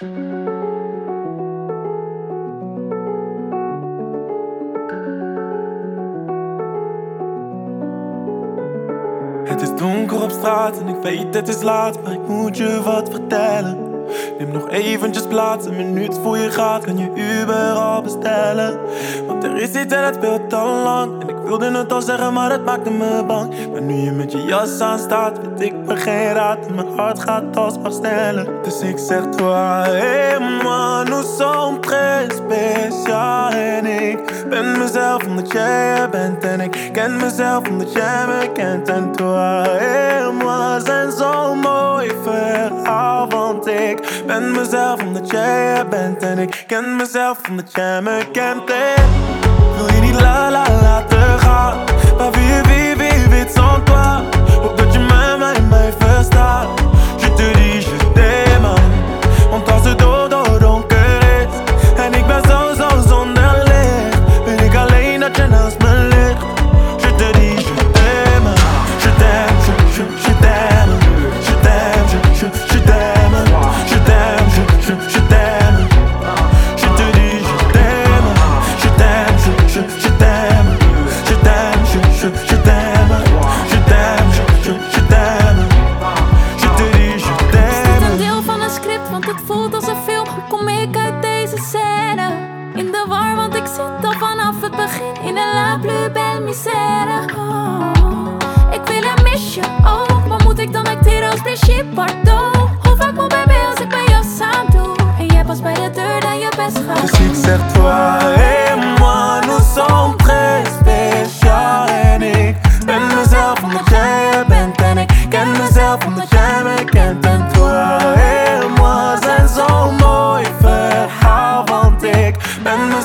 Het is donker op straat en ik weet het is laat, maar ik moet je wat vertellen. Neem nog eventjes plaats, een minuut voor je gaat, kan je Uber al bestellen. Want er is iets en het speelt al lang. En ik wilde het al zeggen, maar het maakte me bang. Maar nu je met je jas aan staat, weet ik me geen raad. En mijn hart gaat alsmaar sneller. Dus ik zeg toi, hey man, nous sommes très spécial. En ik ben mezelf omdat jij er bent. En ik ken mezelf omdat jij me kent. En toi, hey moi, zijn zo ben mezelf omdat jij er bent. En ik ken mezelf omdat jij me kent. En wil je niet la la laten gaan? Maar wie, wie, al vanaf het begin In een la plus belle misère. Oh, Ik wil en mis je ook Maar moet ik dan acteren als Brigitte Bardot? Hoe vaak moet baby als ik bij jou samen doe En jij pas bij de deur dan je best gaat Dus ik zeg toi et moi, nous sommes très spécial En ik ben mezelf omdat jij bent En ik ken mezelf omdat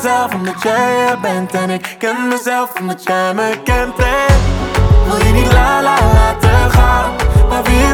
mezelf omdat jij er bent. En ik ken mezelf omdat jij me kent. En wil je niet la la laten gaan? Maar wie